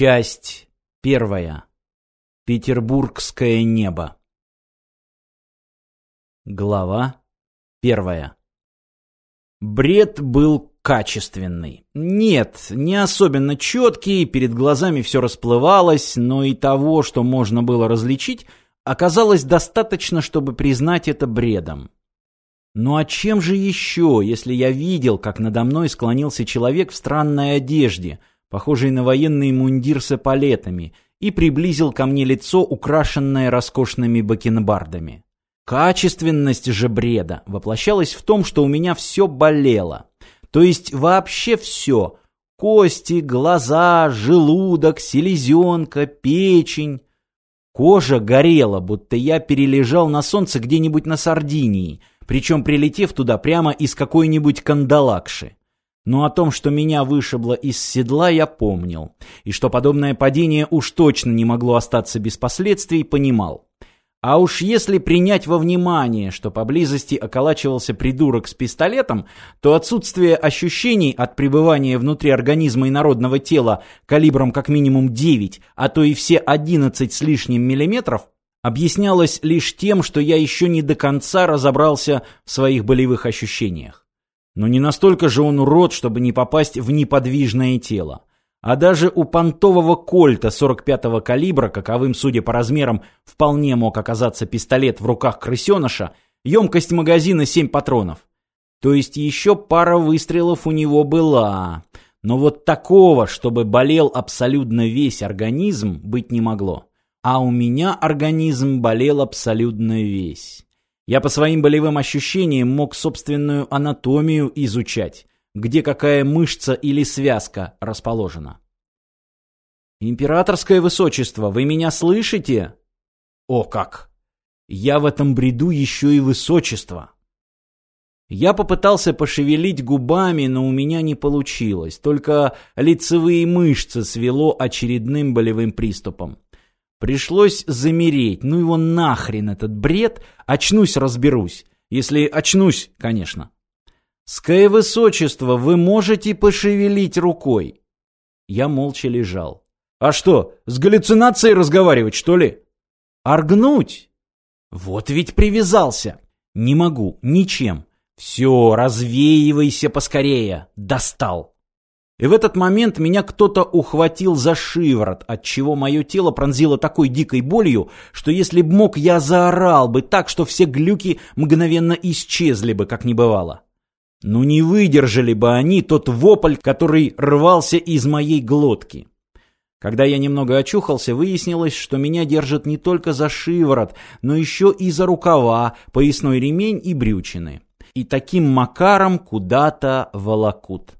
Часть первая. Петербургское небо. Глава первая. Бред был качественный. Нет, не особенно четкий, перед глазами все расплывалось, но и того, что можно было различить, оказалось достаточно, чтобы признать это бредом. Ну а чем же еще, если я видел, как надо мной склонился человек в странной одежде, похожий на военный мундир с эполетами, и приблизил ко мне лицо, украшенное роскошными бакенбардами. Качественность же бреда воплощалась в том, что у меня все болело. То есть вообще все. Кости, глаза, желудок, селезенка, печень. Кожа горела, будто я перележал на солнце где-нибудь на Сардинии, причем прилетев туда прямо из какой-нибудь кандалакши. Но о том, что меня вышибло из седла, я помнил. И что подобное падение уж точно не могло остаться без последствий, понимал. А уж если принять во внимание, что поблизости околачивался придурок с пистолетом, то отсутствие ощущений от пребывания внутри организма инородного тела калибром как минимум 9, а то и все 11 с лишним миллиметров, объяснялось лишь тем, что я еще не до конца разобрался в своих болевых ощущениях. Но не настолько же он урод, чтобы не попасть в неподвижное тело. А даже у понтового кольта 45-го калибра, каковым, судя по размерам, вполне мог оказаться пистолет в руках крысеныша, емкость магазина 7 патронов. То есть еще пара выстрелов у него была. Но вот такого, чтобы болел абсолютно весь организм, быть не могло. А у меня организм болел абсолютно весь. Я по своим болевым ощущениям мог собственную анатомию изучать где какая мышца или связка расположена. «Императорское высочество, вы меня слышите?» «О как! Я в этом бреду еще и высочество!» Я попытался пошевелить губами, но у меня не получилось. Только лицевые мышцы свело очередным болевым приступом. Пришлось замереть. Ну его нахрен этот бред. Очнусь, разберусь. Если очнусь, конечно. «Ское высочество, вы можете пошевелить рукой?» Я молча лежал. «А что, с галлюцинацией разговаривать, что ли?» «Оргнуть!» «Вот ведь привязался!» «Не могу, ничем!» «Все, развеивайся поскорее!» «Достал!» И в этот момент меня кто-то ухватил за шиворот, отчего мое тело пронзило такой дикой болью, что если б мог, я заорал бы так, что все глюки мгновенно исчезли бы, как не бывало. Ну не выдержали бы они тот вопль, который рвался из моей глотки. Когда я немного очухался, выяснилось, что меня держат не только за шиворот, но еще и за рукава, поясной ремень и брючины. И таким макаром куда-то волокут.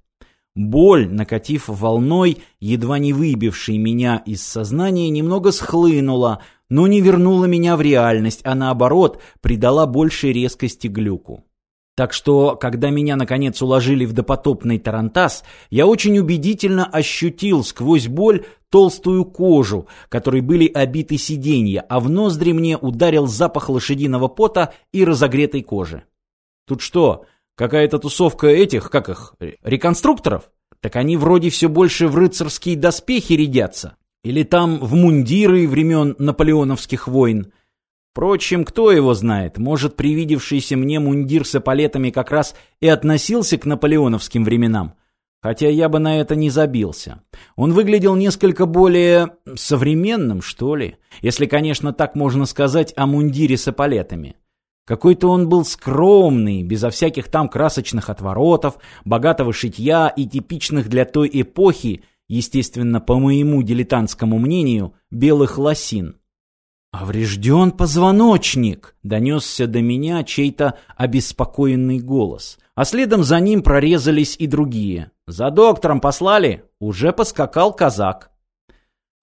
Боль, накатив волной, едва не выбившей меня из сознания, немного схлынула, но не вернула меня в реальность, а наоборот, придала большей резкости глюку. Так что, когда меня наконец уложили в допотопный тарантас, я очень убедительно ощутил сквозь боль толстую кожу, которой были обиты сиденья, а в ноздри мне ударил запах лошадиного пота и разогретой кожи. Тут что, какая-то тусовка этих, как их, реконструкторов? Так они вроде все больше в рыцарские доспехи рядятся. Или там в мундиры времен наполеоновских войн. Впрочем, кто его знает, может, привидевшийся мне мундир с эполетами как раз и относился к наполеоновским временам. Хотя я бы на это не забился. Он выглядел несколько более современным, что ли, если, конечно, так можно сказать о мундире с эполетами. Какой-то он был скромный, безо всяких там красочных отворотов, богатого шитья и типичных для той эпохи, естественно, по моему дилетантскому мнению, белых лосин. «Поврежден позвоночник!» — донесся до меня чей-то обеспокоенный голос. А следом за ним прорезались и другие. «За доктором послали?» Уже поскакал казак.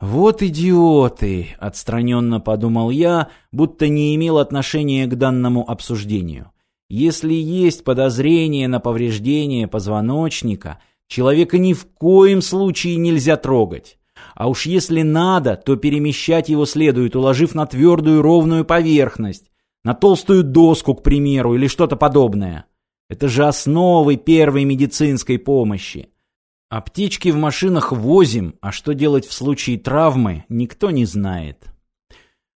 «Вот идиоты!» — отстраненно подумал я, будто не имел отношения к данному обсуждению. «Если есть подозрение на повреждение позвоночника, человека ни в коем случае нельзя трогать. А уж если надо, то перемещать его следует, уложив на твердую ровную поверхность, на толстую доску, к примеру, или что-то подобное. Это же основы первой медицинской помощи. Аптечки в машинах возим, а что делать в случае травмы, никто не знает.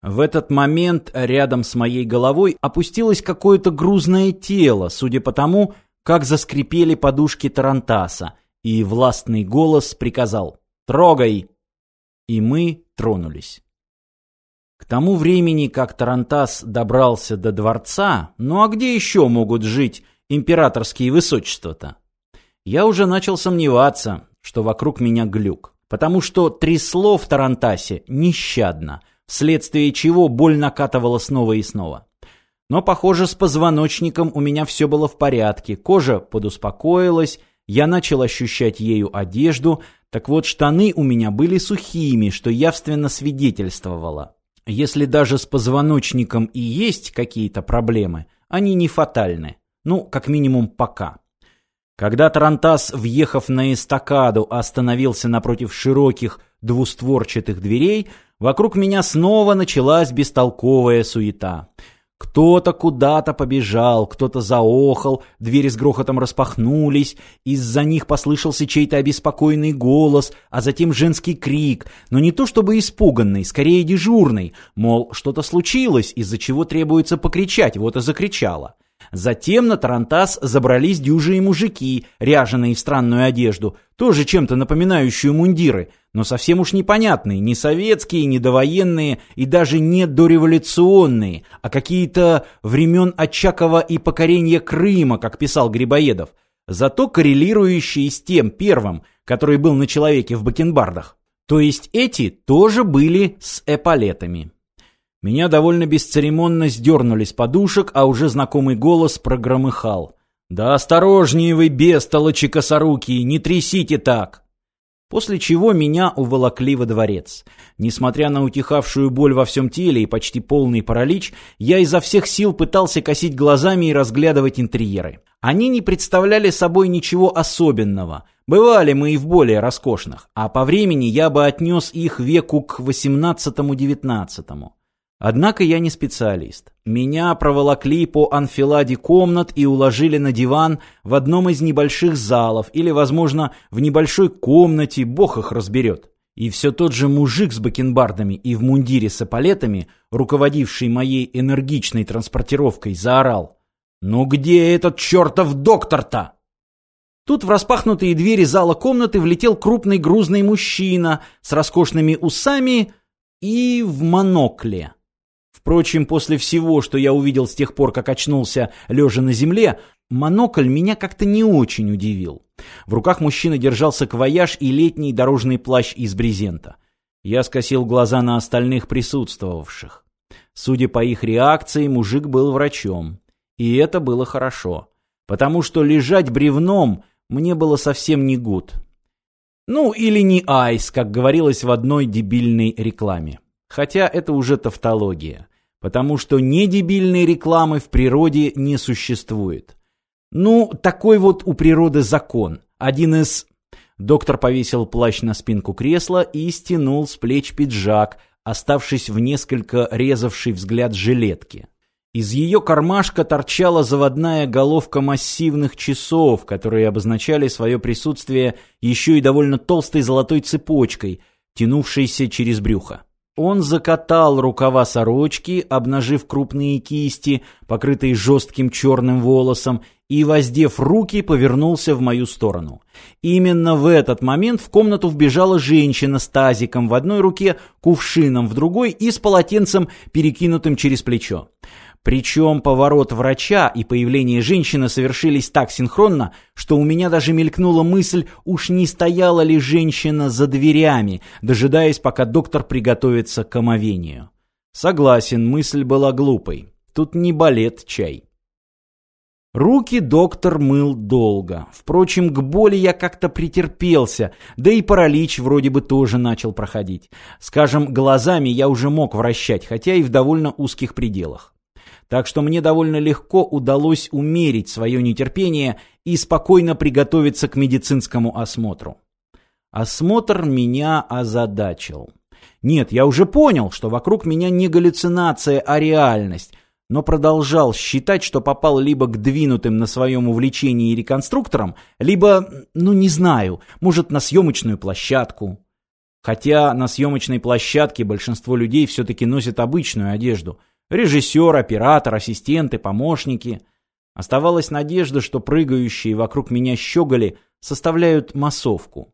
В этот момент рядом с моей головой опустилось какое-то грузное тело, судя по тому, как заскрипели подушки Тарантаса, и властный голос приказал «Трогай!» И мы тронулись. К тому времени, как Тарантас добрался до дворца, ну а где еще могут жить императорские высочества-то? Я уже начал сомневаться, что вокруг меня глюк, потому что трясло в Тарантасе нещадно, вследствие чего боль накатывала снова и снова. Но, похоже, с позвоночником у меня все было в порядке, кожа подуспокоилась, я начал ощущать ею одежду, так вот штаны у меня были сухими, что явственно свидетельствовало. Если даже с позвоночником и есть какие-то проблемы, они не фатальны. Ну, как минимум пока. Когда Тарантас, въехав на эстакаду, остановился напротив широких двустворчатых дверей, вокруг меня снова началась бестолковая суета. Кто-то куда-то побежал, кто-то заохал, двери с грохотом распахнулись, из-за них послышался чей-то обеспокоенный голос, а затем женский крик, но не то чтобы испуганный, скорее дежурный, мол, что-то случилось, из-за чего требуется покричать, вот и закричала. Затем на Тарантас забрались дюжие мужики, ряженые в странную одежду, тоже чем-то напоминающую мундиры, но совсем уж непонятные, не советские, не довоенные и даже не дореволюционные, а какие-то времен Очакова и покорения Крыма, как писал Грибоедов, зато коррелирующие с тем первым, который был на человеке в бакенбардах. То есть эти тоже были с эполетами. Меня довольно бесцеремонно сдернули с подушек, а уже знакомый голос прогромыхал. «Да осторожнее вы, бестолочи косорукие, не трясите так!» После чего меня уволокли во дворец. Несмотря на утихавшую боль во всем теле и почти полный паралич, я изо всех сил пытался косить глазами и разглядывать интерьеры. Они не представляли собой ничего особенного. Бывали мы и в более роскошных, а по времени я бы отнес их веку к XVIII-XIX. Однако я не специалист. Меня проволокли по анфиладе комнат и уложили на диван в одном из небольших залов или, возможно, в небольшой комнате, бог их разберет. И все тот же мужик с бакенбардами и в мундире с эполетами, руководивший моей энергичной транспортировкой, заорал. «Ну где этот чертов доктор-то?» Тут в распахнутые двери зала комнаты влетел крупный грузный мужчина с роскошными усами и в монокле. Впрочем, после всего, что я увидел с тех пор, как очнулся, лежа на земле, монокль меня как-то не очень удивил. В руках мужчины держался квояж и летний дорожный плащ из брезента. Я скосил глаза на остальных присутствовавших. Судя по их реакции, мужик был врачом. И это было хорошо. Потому что лежать бревном мне было совсем не гуд. Ну, или не айс, как говорилось в одной дебильной рекламе. Хотя это уже тавтология потому что недебильной рекламы в природе не существует. Ну, такой вот у природы закон. Один из... Доктор повесил плащ на спинку кресла и стянул с плеч пиджак, оставшись в несколько резавший взгляд жилетки. Из ее кармашка торчала заводная головка массивных часов, которые обозначали свое присутствие еще и довольно толстой золотой цепочкой, тянувшейся через брюхо. Он закатал рукава сорочки, обнажив крупные кисти, покрытые жестким черным волосом, и, воздев руки, повернулся в мою сторону. Именно в этот момент в комнату вбежала женщина с тазиком в одной руке, кувшином в другой и с полотенцем, перекинутым через плечо. Причем поворот врача и появление женщины совершились так синхронно, что у меня даже мелькнула мысль, уж не стояла ли женщина за дверями, дожидаясь, пока доктор приготовится к омовению. Согласен, мысль была глупой. Тут не балет чай. Руки доктор мыл долго. Впрочем, к боли я как-то претерпелся, да и паралич вроде бы тоже начал проходить. Скажем, глазами я уже мог вращать, хотя и в довольно узких пределах так что мне довольно легко удалось умерить свое нетерпение и спокойно приготовиться к медицинскому осмотру. Осмотр меня озадачил. Нет, я уже понял, что вокруг меня не галлюцинация, а реальность. но продолжал считать, что попал либо к двинутым на своем увлечении реконструкторам, либо, ну не знаю, может на съемочную площадку. Хотя на съемочной площадке большинство людей все-таки носят обычную одежду. Режиссер, оператор, ассистенты, помощники. Оставалась надежда, что прыгающие вокруг меня щеголи составляют массовку.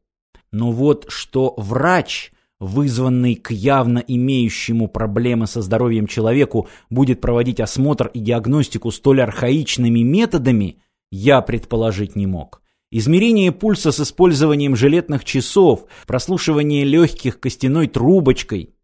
Но вот что врач вызванный к явно имеющему проблемы со здоровьем человеку, будет проводить осмотр и диагностику столь архаичными методами, я предположить не мог. Измерение пульса с использованием жилетных часов, прослушивание легких костяной трубочкой,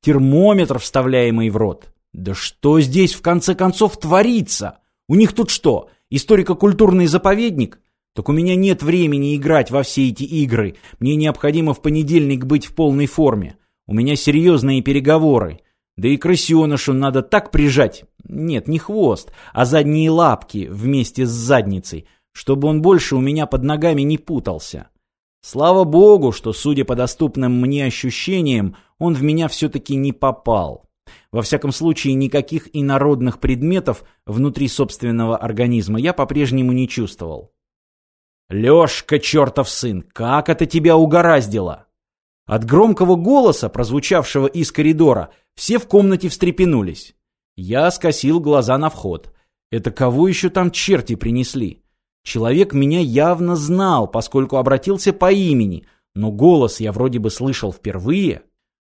термометр, вставляемый в рот. Да что здесь в конце концов творится? У них тут что, историко-культурный заповедник? Так у меня нет времени играть во все эти игры. Мне необходимо в понедельник быть в полной форме. У меня серьезные переговоры. Да и крысенышу надо так прижать. Нет, не хвост, а задние лапки вместе с задницей, чтобы он больше у меня под ногами не путался. Слава богу, что, судя по доступным мне ощущениям, он в меня все-таки не попал. Во всяком случае, никаких инородных предметов внутри собственного организма я по-прежнему не чувствовал. «Лешка, чертов сын, как это тебя угораздило!» От громкого голоса, прозвучавшего из коридора, все в комнате встрепенулись. Я скосил глаза на вход. Это кого еще там черти принесли? Человек меня явно знал, поскольку обратился по имени, но голос я вроде бы слышал впервые.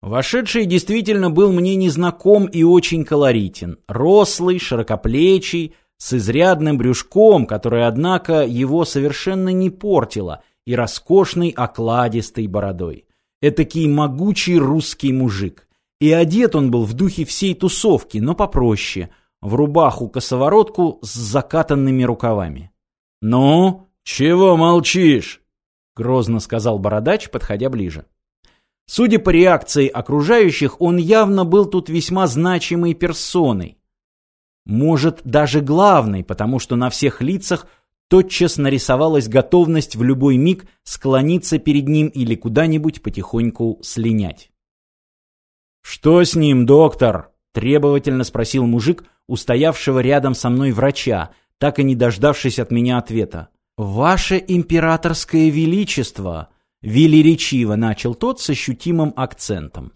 Вошедший действительно был мне незнаком и очень колоритен. Рослый, широкоплечий, с изрядным брюшком, которое, однако, его совершенно не портило, и роскошной окладистой бородой. Этакий могучий русский мужик. И одет он был в духе всей тусовки, но попроще, в рубаху-косоворотку с закатанными рукавами. «Ну, чего молчишь?» — грозно сказал бородач, подходя ближе. Судя по реакции окружающих, он явно был тут весьма значимой персоной. Может, даже главной, потому что на всех лицах тотчас нарисовалась готовность в любой миг склониться перед ним или куда-нибудь потихоньку слинять. «Что с ним, доктор?» – требовательно спросил мужик, устоявшего рядом со мной врача, так и не дождавшись от меня ответа. «Ваше императорское величество!» – велеречиво начал тот с ощутимым акцентом.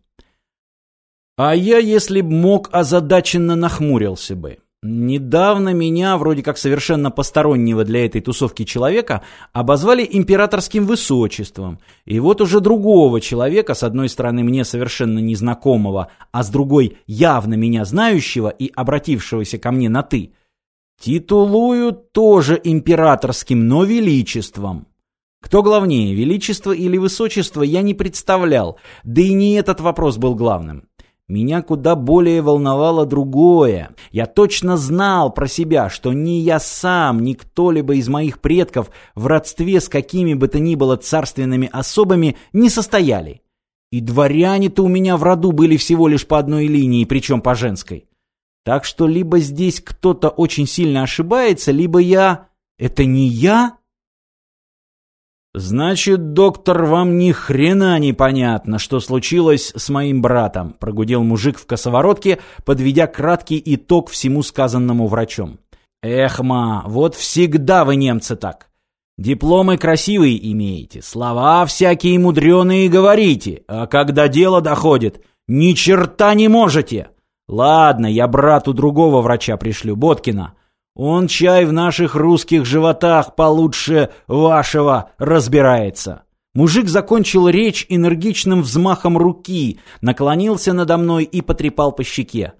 А я, если б мог, озадаченно нахмурился бы. Недавно меня, вроде как совершенно постороннего для этой тусовки человека, обозвали императорским высочеством. И вот уже другого человека, с одной стороны мне совершенно незнакомого, а с другой явно меня знающего и обратившегося ко мне на «ты», титулуют тоже императорским, но величеством. Кто главнее, величество или высочество, я не представлял, да и не этот вопрос был главным. Меня куда более волновало другое. Я точно знал про себя, что ни я сам, ни кто-либо из моих предков в родстве с какими бы то ни было царственными особами не состояли. И дворяне-то у меня в роду были всего лишь по одной линии, причем по женской. Так что либо здесь кто-то очень сильно ошибается, либо я... Это не я? «Значит, доктор, вам ни хрена не понятно, что случилось с моим братом», прогудел мужик в косоворотке, подведя краткий итог всему сказанному врачом. «Эх, ма, вот всегда вы немцы так. Дипломы красивые имеете, слова всякие мудреные говорите, а когда дело доходит, ни черта не можете. Ладно, я брату другого врача пришлю, Боткина». Он чай в наших русских животах получше вашего разбирается. Мужик закончил речь энергичным взмахом руки, наклонился надо мной и потрепал по щеке.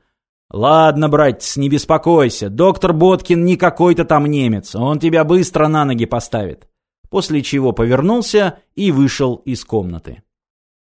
«Ладно, братец, не беспокойся. Доктор Боткин не какой-то там немец. Он тебя быстро на ноги поставит». После чего повернулся и вышел из комнаты.